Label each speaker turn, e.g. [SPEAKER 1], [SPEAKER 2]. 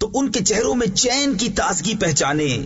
[SPEAKER 1] تو ان کے چہروں میں چین کی تازگی پہچانے۔